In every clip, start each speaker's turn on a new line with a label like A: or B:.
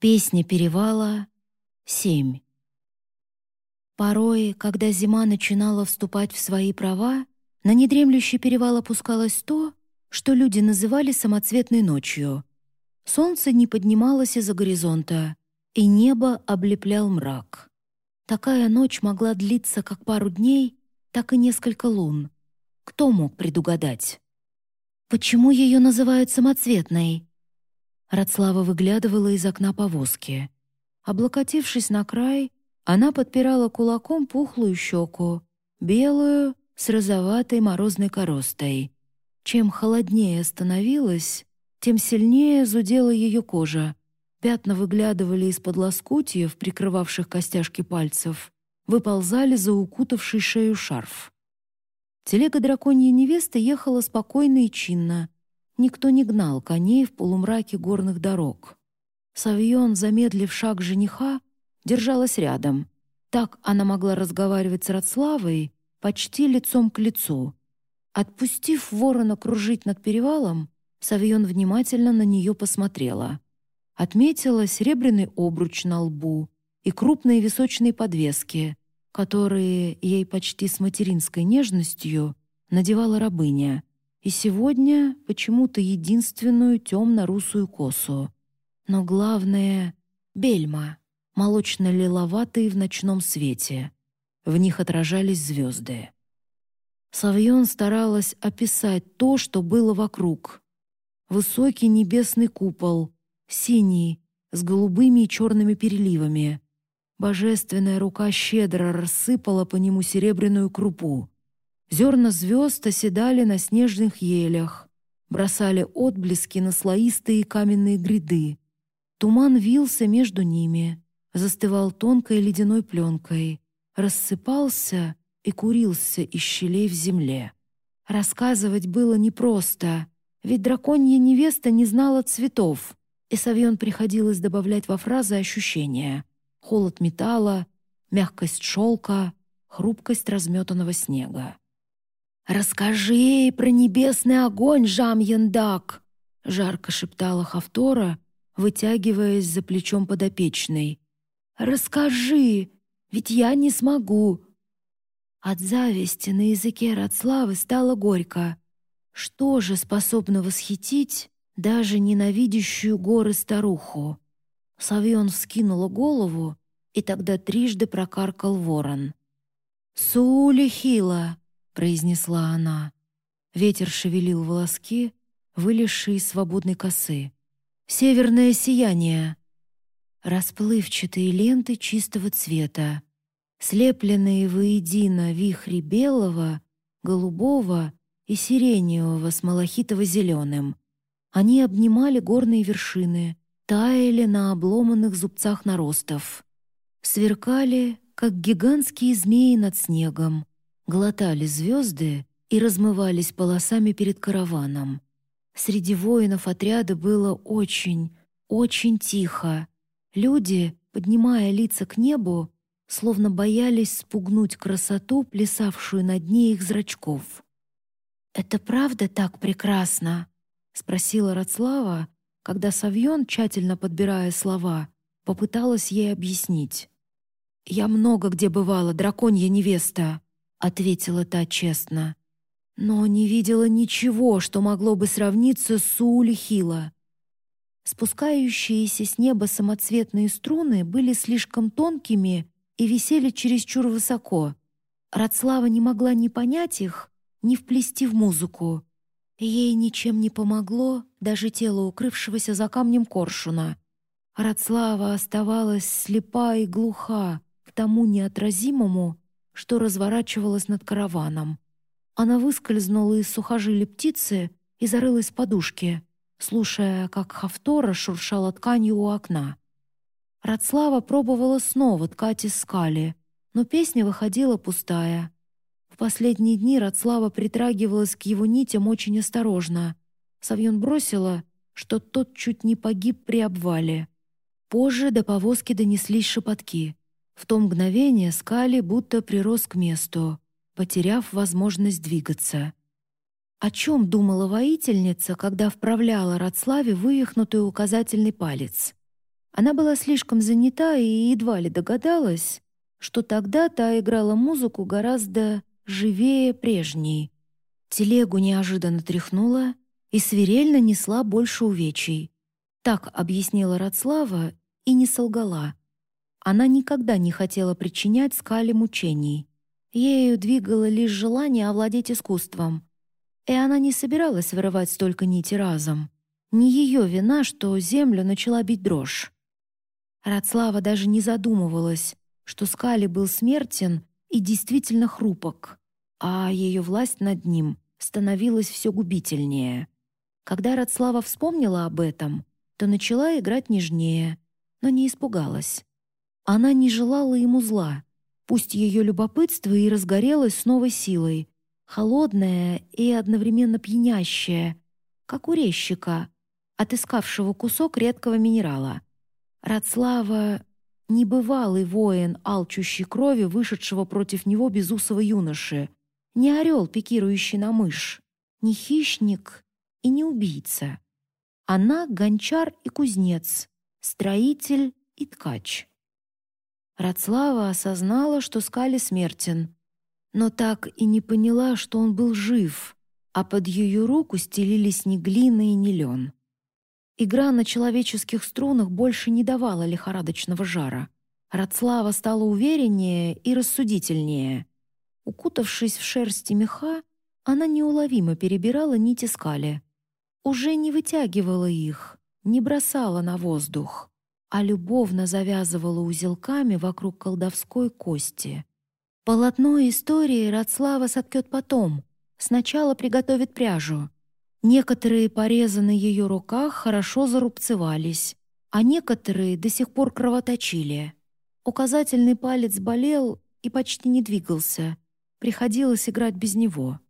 A: Песня перевала семь. Порой, когда зима начинала вступать в свои права, на недремлющий перевал опускалось то, что люди называли самоцветной ночью. Солнце не поднималось из-за горизонта, и небо облеплял мрак. Такая ночь могла длиться как пару дней, так и несколько лун. Кто мог предугадать? Почему ее называют самоцветной? Радслава выглядывала из окна повозки. Облокотившись на край, она подпирала кулаком пухлую щеку, белую, с розоватой морозной коростой. Чем холоднее становилось, тем сильнее зудела ее кожа. Пятна выглядывали из-под лоскутьев, прикрывавших костяшки пальцев, выползали за укутавший шею шарф. Телега драконьей невесты ехала спокойно и чинно, Никто не гнал коней в полумраке горных дорог. Савьон, замедлив шаг жениха, держалась рядом. Так она могла разговаривать с Радславой почти лицом к лицу. Отпустив ворона кружить над перевалом, Савьон внимательно на нее посмотрела. Отметила серебряный обруч на лбу и крупные височные подвески, которые ей почти с материнской нежностью надевала рабыня — и сегодня почему-то единственную темно-русую косу. Но главное — бельма, молочно-лиловатые в ночном свете. В них отражались звезды. Савьон старалась описать то, что было вокруг. Высокий небесный купол, синий, с голубыми и черными переливами. Божественная рука щедро рассыпала по нему серебряную крупу. Зерна звезд оседали на снежных елях, бросали отблески на слоистые каменные гряды. Туман вился между ними, застывал тонкой ледяной пленкой, рассыпался и курился из щелей в земле. Рассказывать было непросто, ведь драконья невеста не знала цветов, и Савьон приходилось добавлять во фразы ощущения — холод металла, мягкость шелка, хрупкость разметанного снега. «Расскажи ей про небесный огонь, Жам Яндак!» — жарко шептала Хавтора, вытягиваясь за плечом подопечной. «Расскажи, ведь я не смогу!» От зависти на языке Радславы стало горько. Что же способно восхитить даже ненавидящую горы старуху? Савьон вскинула голову, и тогда трижды прокаркал ворон. «Сулихила!» Произнесла она. Ветер шевелил волоски, вылезшие из свободной косы. «Северное сияние!» Расплывчатые ленты чистого цвета, слепленные воедино вихри белого, голубого и сиреневого с малахитово-зеленым. Они обнимали горные вершины, таяли на обломанных зубцах наростов. Сверкали, как гигантские змеи над снегом, глотали звезды и размывались полосами перед караваном. Среди воинов отряда было очень, очень тихо. Люди, поднимая лица к небу, словно боялись спугнуть красоту, плясавшую на дне их зрачков. «Это правда так прекрасно?» — спросила Рацлава, когда Савьон, тщательно подбирая слова, попыталась ей объяснить. «Я много где бывала, драконья невеста», — ответила та честно. Но не видела ничего, что могло бы сравниться с Суулихила. Спускающиеся с неба самоцветные струны были слишком тонкими и висели чересчур высоко. Радслава не могла ни понять их, ни вплести в музыку. Ей ничем не помогло даже тело укрывшегося за камнем коршуна. Радслава оставалась слепа и глуха к тому неотразимому, что разворачивалось над караваном. Она выскользнула из сухожилий птицы и зарылась в подушке, слушая, как Хавтора шуршала тканью у окна. Радслава пробовала снова ткать из скали, но песня выходила пустая. В последние дни Радслава притрагивалась к его нитям очень осторожно. Савьон бросила, что тот чуть не погиб при обвале. Позже до повозки донеслись шепотки. В то мгновение Скали будто прирос к месту, потеряв возможность двигаться. О чем думала воительница, когда вправляла Радславе вывихнутый указательный палец? Она была слишком занята и едва ли догадалась, что тогда та играла музыку гораздо живее прежней. Телегу неожиданно тряхнула и свирельно несла больше увечий. Так объяснила Радслава и не солгала. Она никогда не хотела причинять Скале мучений. Ею двигало лишь желание овладеть искусством. И она не собиралась вырывать столько нити разом. Не ее вина, что землю начала бить дрожь. Радслава даже не задумывалась, что Скали был смертен и действительно хрупок, а ее власть над ним становилась все губительнее. Когда Радслава вспомнила об этом, то начала играть нежнее, но не испугалась. Она не желала ему зла, пусть ее любопытство и разгорелось с новой силой, холодное и одновременно пьянящее, как у резчика, отыскавшего кусок редкого минерала. Радслава — небывалый воин, алчущий крови, вышедшего против него безусого юноши, не орел, пикирующий на мышь, не хищник и не убийца. Она — гончар и кузнец, строитель и ткач. Радслава осознала, что Скали смертен, но так и не поняла, что он был жив, а под ее руку стелились ни глина и ни лен. Игра на человеческих струнах больше не давала лихорадочного жара. Радслава стала увереннее и рассудительнее. Укутавшись в шерсти меха, она неуловимо перебирала нити скали. Уже не вытягивала их, не бросала на воздух а любовно завязывала узелками вокруг колдовской кости. Полотно истории Радслава соткет потом. Сначала приготовит пряжу. Некоторые порезы на ее руках хорошо зарубцевались, а некоторые до сих пор кровоточили. Указательный палец болел и почти не двигался. Приходилось играть без него.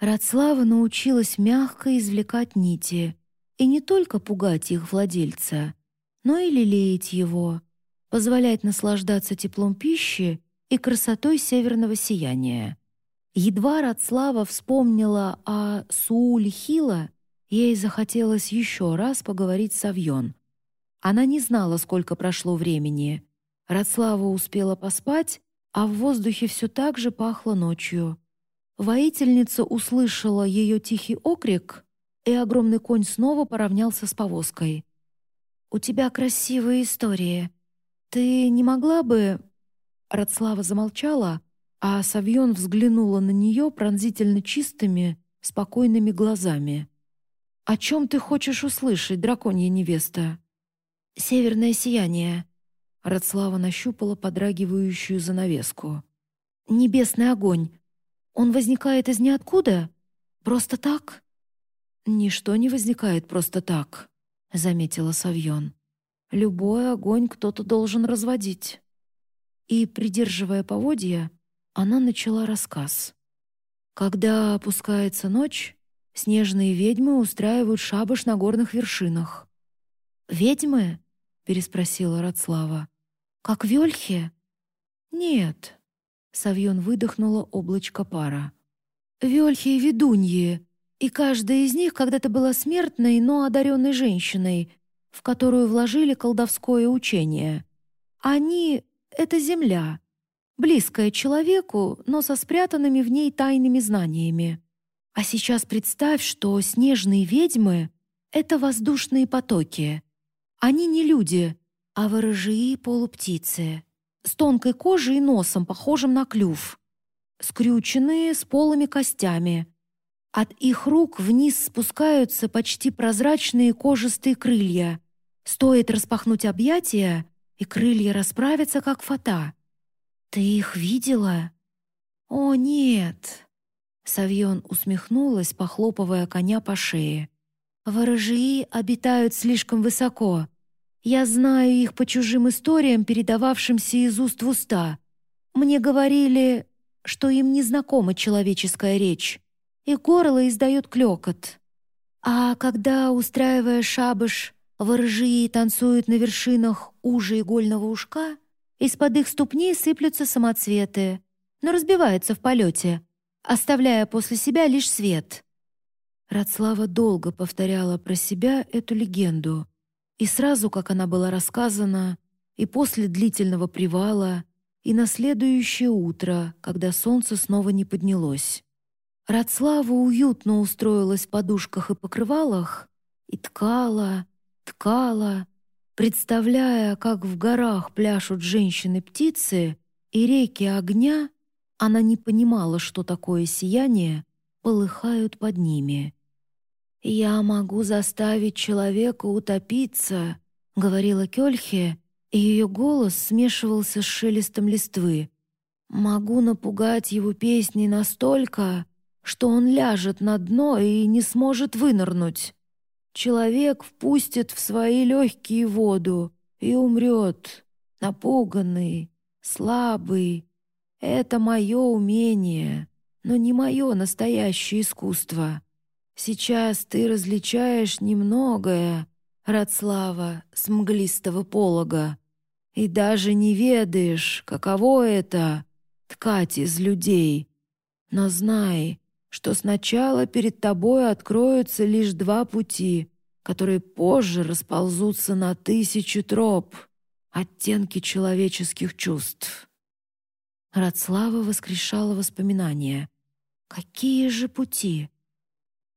A: Радслава научилась мягко извлекать нити и не только пугать их владельца — но и лелеять его, позволять наслаждаться теплом пищи и красотой северного сияния. Едва Радслава вспомнила о Сууле Хила, ей захотелось еще раз поговорить с Авьон. Она не знала, сколько прошло времени. Радслава успела поспать, а в воздухе все так же пахло ночью. Воительница услышала ее тихий окрик, и огромный конь снова поравнялся с повозкой. «У тебя красивые истории. Ты не могла бы...» Радслава замолчала, а Савьон взглянула на нее пронзительно чистыми, спокойными глазами. «О чем ты хочешь услышать, драконья невеста?» «Северное сияние». Радслава нащупала подрагивающую занавеску. «Небесный огонь. Он возникает из ниоткуда? Просто так?» «Ничто не возникает просто так», — заметила Савьон. «Любой огонь кто-то должен разводить». И, придерживая поводья, она начала рассказ. Когда опускается ночь, снежные ведьмы устраивают шабаш на горных вершинах. «Ведьмы?» — переспросила Радслава. «Как вельхи?» «Нет», — Савьон выдохнула облачко пара. «Вельхи и ведуньи, и каждая из них когда-то была смертной, но одаренной женщиной, в которую вложили колдовское учение. Они — это земля, близкая человеку, но со спрятанными в ней тайными знаниями. А сейчас представь, что снежные ведьмы — это воздушные потоки. Они не люди, а ворожии полуптицы, с тонкой кожей и носом, похожим на клюв, скрюченные, с полыми костями — от их рук вниз спускаются почти прозрачные кожистые крылья. Стоит распахнуть объятия, и крылья расправятся, как фата. «Ты их видела?» «О, нет!» Савьон усмехнулась, похлопывая коня по шее. «Ворожии обитают слишком высоко. Я знаю их по чужим историям, передававшимся из уст в уста. Мне говорили, что им не знакома человеческая речь и горло издает клёкот. А когда, устраивая шабаш, воржи танцуют на вершинах уже игольного ушка, из-под их ступней сыплются самоцветы, но разбиваются в полете, оставляя после себя лишь свет. Радслава долго повторяла про себя эту легенду. И сразу, как она была рассказана, и после длительного привала, и на следующее утро, когда солнце снова не поднялось. Радслава уютно устроилась в подушках и покрывалах и ткала, ткала, представляя, как в горах пляшут женщины-птицы и реки огня, она не понимала, что такое сияние, полыхают под ними. «Я могу заставить человека утопиться», — говорила Кёльхе, и ее голос смешивался с шелестом листвы. «Могу напугать его песней настолько, что он ляжет на дно и не сможет вынырнуть. Человек впустит в свои легкие воду и умрет, напуганный, слабый. Это мое умение, но не мое настоящее искусство. Сейчас ты различаешь немногое, Радслава, с мглистого полога, и даже не ведаешь, каково это — ткать из людей. Но знай, что сначала перед тобой откроются лишь два пути, которые позже расползутся на тысячи троп, оттенки человеческих чувств. Радслава воскрешала воспоминания. «Какие же пути?»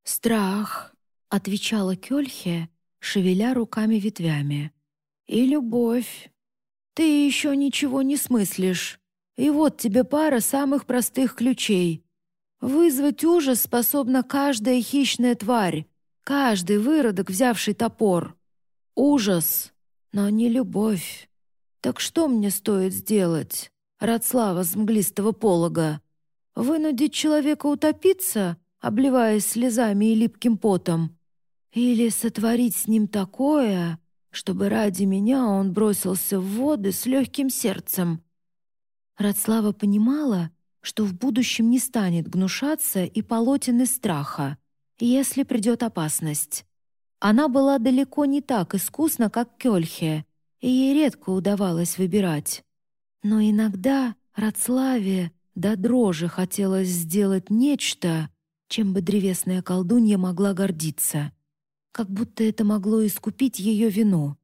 A: «Страх», — отвечала Кёльхе, шевеля руками-ветвями. «И любовь. Ты еще ничего не смыслишь. И вот тебе пара самых простых ключей. Вызвать ужас способна каждая хищная тварь, каждый выродок, взявший топор. Ужас, но не любовь. Так что мне стоит сделать?» Радслава с мглистого полога. Вынудить человека утопиться, обливаясь слезами и липким потом? Или сотворить с ним такое, чтобы ради меня он бросился в воды с легким сердцем? Радслава понимала, что в будущем не станет гнушаться и полотен из страха, если придет опасность. Она была далеко не так искусна, как Кёльхе, и ей редко удавалось выбирать. Но иногда Рацлаве до дрожи хотелось сделать нечто, чем бы древесная колдунья могла гордиться. Как будто это могло искупить ее вину.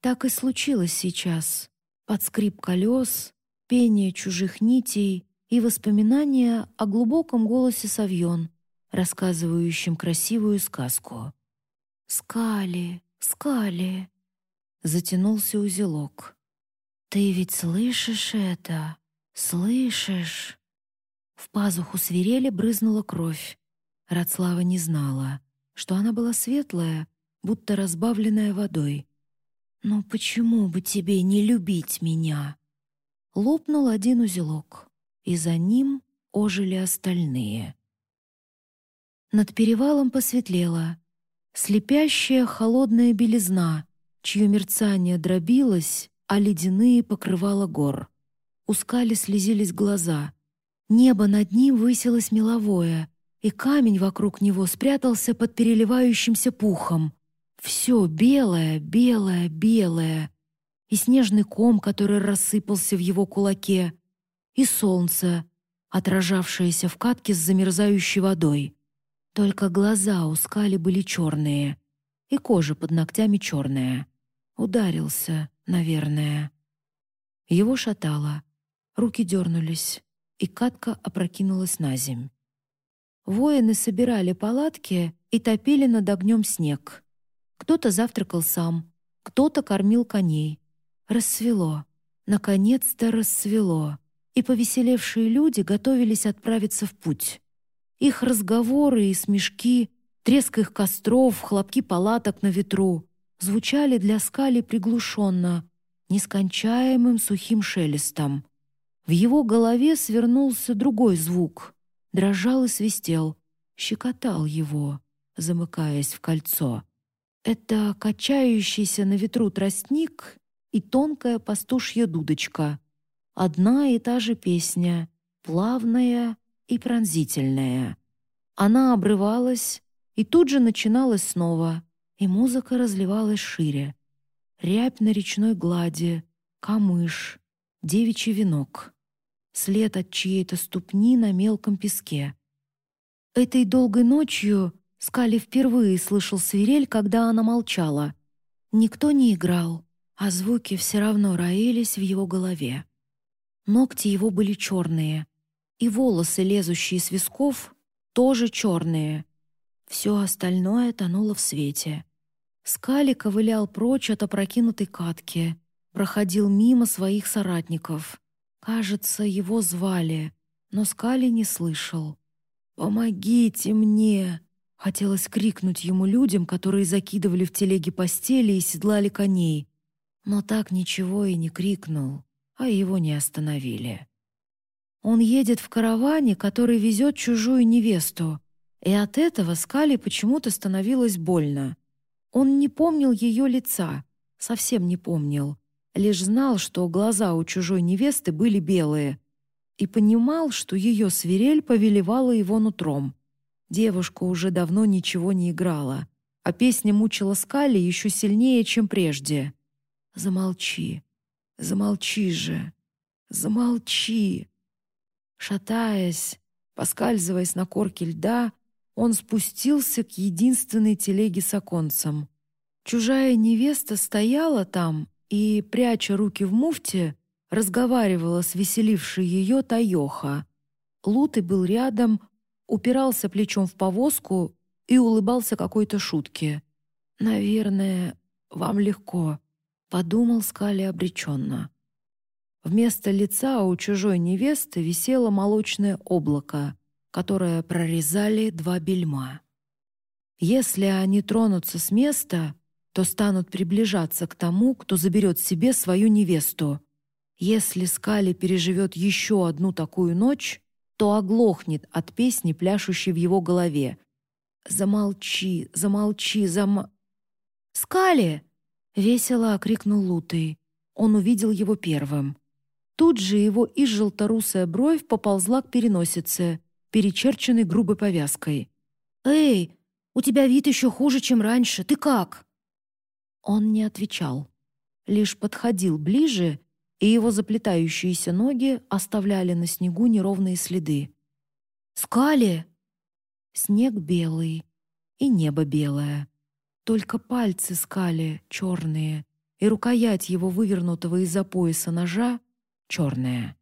A: Так и случилось сейчас. Под скрип колес, пение чужих нитей и воспоминания о глубоком голосе Савьон, рассказывающем красивую сказку. «Скали, скали!» Затянулся узелок. «Ты ведь слышишь это? Слышишь?» В пазуху свирели брызнула кровь. Радслава не знала, что она была светлая, будто разбавленная водой. «Но почему бы тебе не любить меня?» Лопнул один узелок, и за ним ожили остальные. Над перевалом посветлело. Слепящая холодная белизна, чье мерцание дробилось, а ледяные покрывала гор. У скали слезились глаза. Небо над ним высилось меловое, и камень вокруг него спрятался под переливающимся пухом. Все белое, белое, белое. И снежный ком, который рассыпался в его кулаке, и солнце, отражавшееся в катке с замерзающей водой. Только глаза у скали были черные, и кожа под ногтями черная. Ударился, наверное. Его шатало. Руки дернулись, и катка опрокинулась на земь. Воины собирали палатки и топили над огнем снег. Кто-то завтракал сам, кто-то кормил коней. Рассвело. Наконец-то рассвело. И повеселевшие люди готовились отправиться в путь. Их разговоры и смешки, треск их костров, хлопки палаток на ветру звучали для скали приглушенно, нескончаемым сухим шелестом. В его голове свернулся другой звук, дрожал и свистел, щекотал его, замыкаясь в кольцо. Это качающийся на ветру тростник и тонкая пастушья дудочка. Одна и та же песня, плавная и пронзительная. Она обрывалась и тут же начиналась снова — и музыка разливалась шире. Рябь на речной глади, камыш, девичий венок, след от чьей-то ступни на мелком песке. Этой долгой ночью Скали впервые слышал свирель, когда она молчала. Никто не играл, а звуки все равно роились в его голове. Ногти его были черные, и волосы, лезущие с висков, тоже черные. Все остальное тонуло в свете. Скали ковылял прочь от опрокинутой катки, проходил мимо своих соратников. Кажется, его звали, но Скали не слышал. «Помогите мне!» Хотелось крикнуть ему людям, которые закидывали в телеги постели и седлали коней. Но так ничего и не крикнул, а его не остановили. Он едет в караване, который везет чужую невесту, и от этого Скали почему-то становилось больно. Он не помнил ее лица, совсем не помнил, лишь знал, что глаза у чужой невесты были белые, и понимал, что ее свирель повелевала его нутром. Девушка уже давно ничего не играла, а песня мучила Скали еще сильнее, чем прежде. «Замолчи, замолчи же, замолчи!» Шатаясь, поскальзываясь на корке льда, он спустился к единственной телеге с оконцем. Чужая невеста стояла там и, пряча руки в муфте, разговаривала с веселившей ее Таёха. Луты был рядом, упирался плечом в повозку и улыбался какой-то шутке. «Наверное, вам легко», — подумал Скали обреченно. Вместо лица у чужой невесты висело молочное облако, которое прорезали два бельма. Если они тронутся с места, то станут приближаться к тому, кто заберет себе свою невесту. Если Скали переживет еще одну такую ночь, то оглохнет от песни, пляшущей в его голове. «Замолчи, замолчи, зам...» «Скали!» — весело окрикнул Лутый. Он увидел его первым. Тут же его и желторусая бровь поползла к переносице, перечерченной грубой повязкой. «Эй, у тебя вид еще хуже, чем раньше. Ты как?» Он не отвечал, лишь подходил ближе и его заплетающиеся ноги оставляли на снегу неровные следы. «Скали!» Снег белый и небо белое. Только пальцы скали черные, и рукоять его вывернутого из-за пояса ножа черная.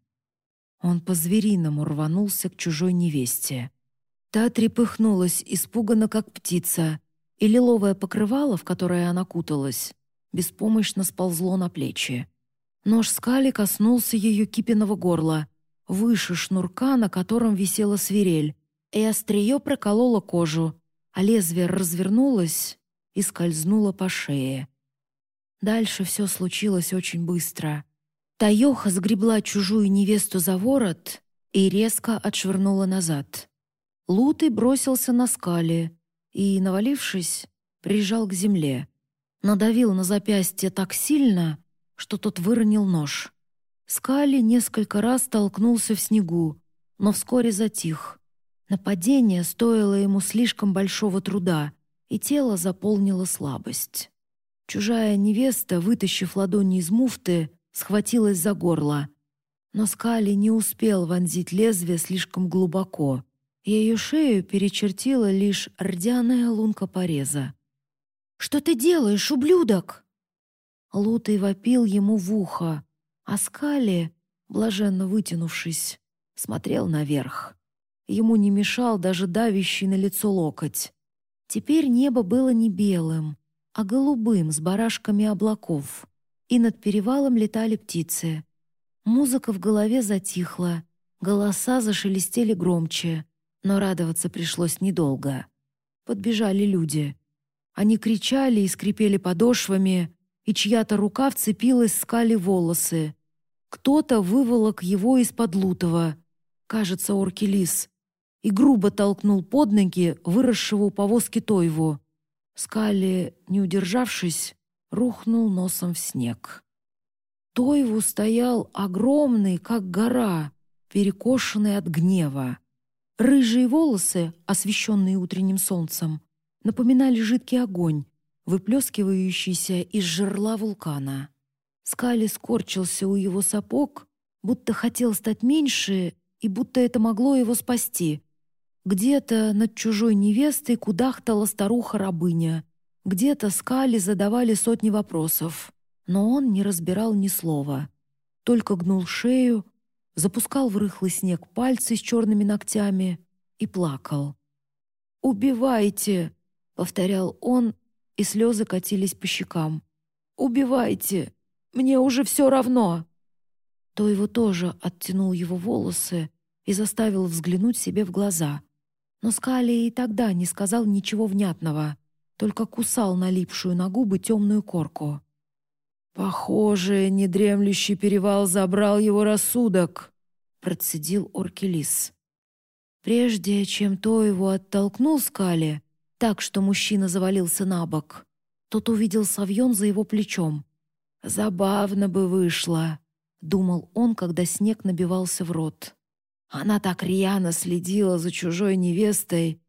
A: Он по-звериному рванулся к чужой невесте. Та трепыхнулась, испуганно, как птица, и лиловое покрывало, в которое она куталась, беспомощно сползло на плечи. Нож скали коснулся ее кипиного горла, выше шнурка, на котором висела свирель, и острие прокололо кожу, а лезвие развернулось и скользнуло по шее. Дальше все случилось очень быстро. Таёха сгребла чужую невесту за ворот и резко отшвырнула назад. Лутый бросился на скале и, навалившись, прижал к земле. Надавил на запястье так сильно, что тот выронил нож. Скали несколько раз толкнулся в снегу, но вскоре затих. Нападение стоило ему слишком большого труда, и тело заполнило слабость. Чужая невеста, вытащив ладони из муфты, схватилась за горло. Но Скали не успел вонзить лезвие слишком глубоко. Ее шею перечертила лишь рдяная лунка пореза. «Что ты делаешь, ублюдок?» Лутый вопил ему в ухо, а Скали, блаженно вытянувшись, смотрел наверх. Ему не мешал даже давящий на лицо локоть. Теперь небо было не белым, а голубым с барашками облаков, и над перевалом летали птицы. Музыка в голове затихла, голоса зашелестели громче, но радоваться пришлось недолго. Подбежали люди. Они кричали и скрипели подошвами, и чья-то рука вцепилась в скали волосы. Кто-то выволок его из-под лутого, кажется, оркелис, и грубо толкнул под ноги выросшего у повозки Тойву. Скали, не удержавшись, рухнул носом в снег. Тойву стоял огромный, как гора, перекошенный от гнева. Рыжие волосы, освещенные утренним солнцем, напоминали жидкий огонь, выплескивающийся из жерла вулкана. Скали скорчился у его сапог, будто хотел стать меньше и будто это могло его спасти. Где-то над чужой невестой кудахтала старуха-рабыня, Где-то Скали задавали сотни вопросов, но он не разбирал ни слова. Только гнул шею, запускал в рыхлый снег пальцы с черными ногтями и плакал. «Убивайте!» — повторял он, и слезы катились по щекам. «Убивайте! Мне уже все равно!» То его тоже оттянул его волосы и заставил взглянуть себе в глаза. Но Скали и тогда не сказал ничего внятного, только кусал налипшую на губы темную корку. «Похоже, недремлющий перевал забрал его рассудок», — процедил Оркелис. Прежде чем то его оттолкнул Скали, так что мужчина завалился на бок, тот увидел Савьон за его плечом. «Забавно бы вышло», — думал он, когда снег набивался в рот. Она так рьяно следила за чужой невестой,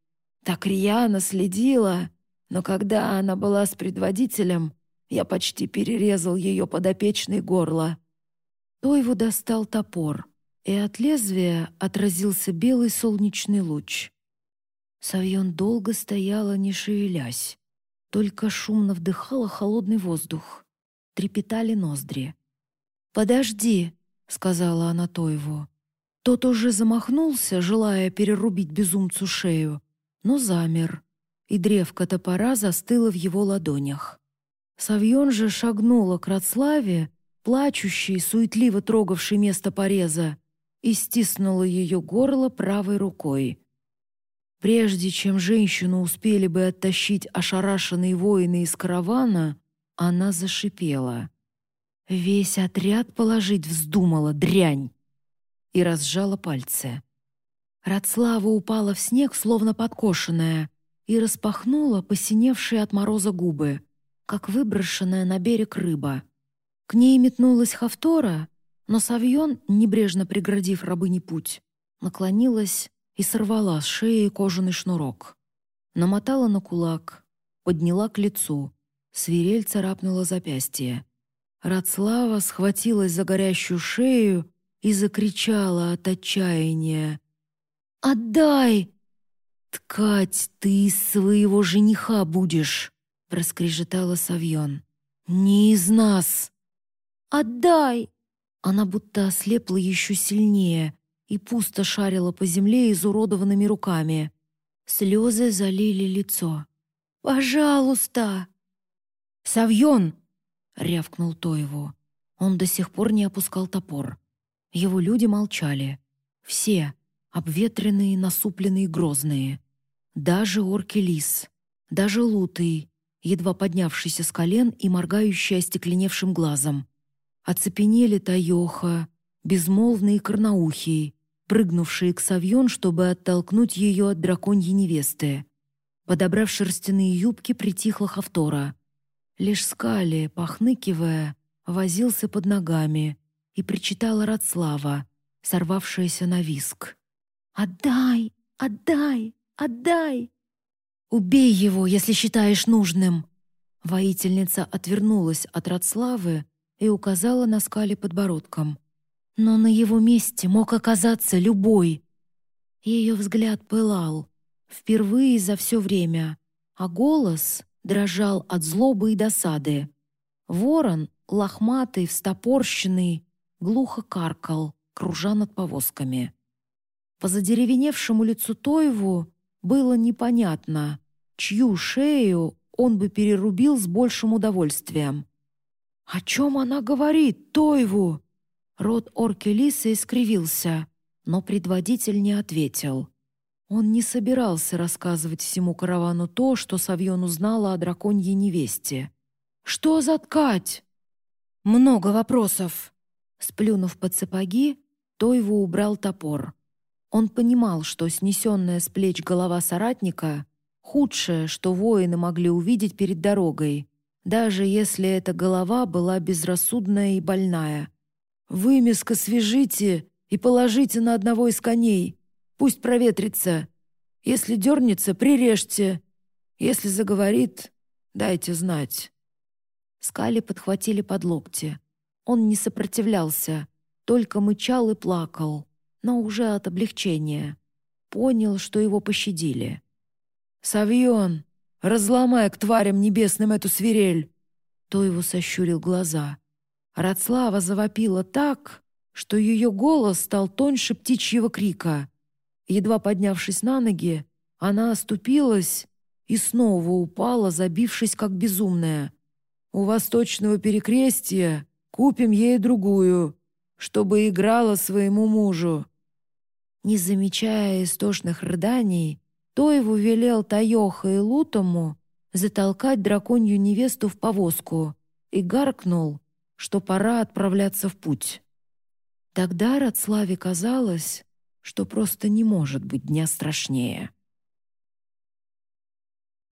A: так рьяно следила, но когда она была с предводителем, я почти перерезал ее подопечное горло. То его достал топор, и от лезвия отразился белый солнечный луч. Савьон долго стояла, не шевелясь, только шумно вдыхала холодный воздух. Трепетали ноздри. «Подожди», — сказала она Тоеву. Тот уже замахнулся, желая перерубить безумцу шею, но замер, и древко топора застыло в его ладонях. Савьон же шагнула к Радславе, плачущей, суетливо трогавшей место пореза, и стиснула ее горло правой рукой. Прежде чем женщину успели бы оттащить ошарашенные воины из каравана, она зашипела. Весь отряд положить вздумала, дрянь! И разжала пальцы. Радслава упала в снег, словно подкошенная, и распахнула посиневшие от мороза губы, как выброшенная на берег рыба. К ней метнулась Хавтора, но Савьон, небрежно преградив рабыне путь, наклонилась и сорвала с шеи кожаный шнурок. Намотала на кулак, подняла к лицу, свирель царапнула запястье. Радслава схватилась за горящую шею и закричала от отчаяния. «Отдай!» «Ткать ты из своего жениха будешь!» — проскрежетала Савьон. «Не из нас!» «Отдай!» Она будто ослепла еще сильнее и пусто шарила по земле изуродованными руками. Слезы залили лицо. «Пожалуйста!» «Савьон!» — рявкнул Тоеву. Он до сих пор не опускал топор. Его люди молчали. Все, обветренные, насупленные, грозные. Даже орки-лис, даже лутый, едва поднявшийся с колен и моргающий остекленевшим глазом. Оцепенели Таёха, безмолвные корноухие, прыгнувшие к Савьон, чтобы оттолкнуть ее от драконьей невесты. Подобрав шерстяные юбки, притихла Хавтора. Лишь Скали, похныкивая, возился под ногами и причитала Радслава, сорвавшаяся на виск. «Отдай! Отдай! Отдай!» «Убей его, если считаешь нужным!» Воительница отвернулась от Радславы и указала на скале подбородком. Но на его месте мог оказаться любой. Ее взгляд пылал, впервые за все время, а голос дрожал от злобы и досады. Ворон, лохматый, встопорщенный, глухо каркал, кружа над повозками. По задеревеневшему лицу Тоеву было непонятно, чью шею он бы перерубил с большим удовольствием. «О чем она говорит, Тойву?» Рот орки Лисы искривился, но предводитель не ответил. Он не собирался рассказывать всему каравану то, что Савьон узнала о драконьей невесте. «Что за ткать?» «Много вопросов». Сплюнув под сапоги, Тойву убрал топор. Он понимал, что снесенная с плеч голова соратника — худшее, что воины могли увидеть перед дорогой, даже если эта голова была безрассудная и больная. «Вымеска свяжите и положите на одного из коней. Пусть проветрится. Если дернется, прирежьте. Если заговорит, дайте знать». Скали подхватили под локти. Он не сопротивлялся, только мычал и плакал но уже от облегчения. Понял, что его пощадили. «Савьон!»
B: Разломай к тварям небесным эту свирель!»
A: Тоеву сощурил глаза. Радслава завопила так, что ее голос стал тоньше птичьего крика. Едва поднявшись на ноги, она оступилась и снова упала, забившись как безумная.
B: «У восточного перекрестия купим ей другую, чтобы играла своему мужу».
A: Не замечая истошных рыданий, Тоеву велел Таёха и Лутому затолкать драконью невесту в повозку и гаркнул, что пора отправляться в путь. Тогда Радславе казалось, что просто не может быть дня страшнее.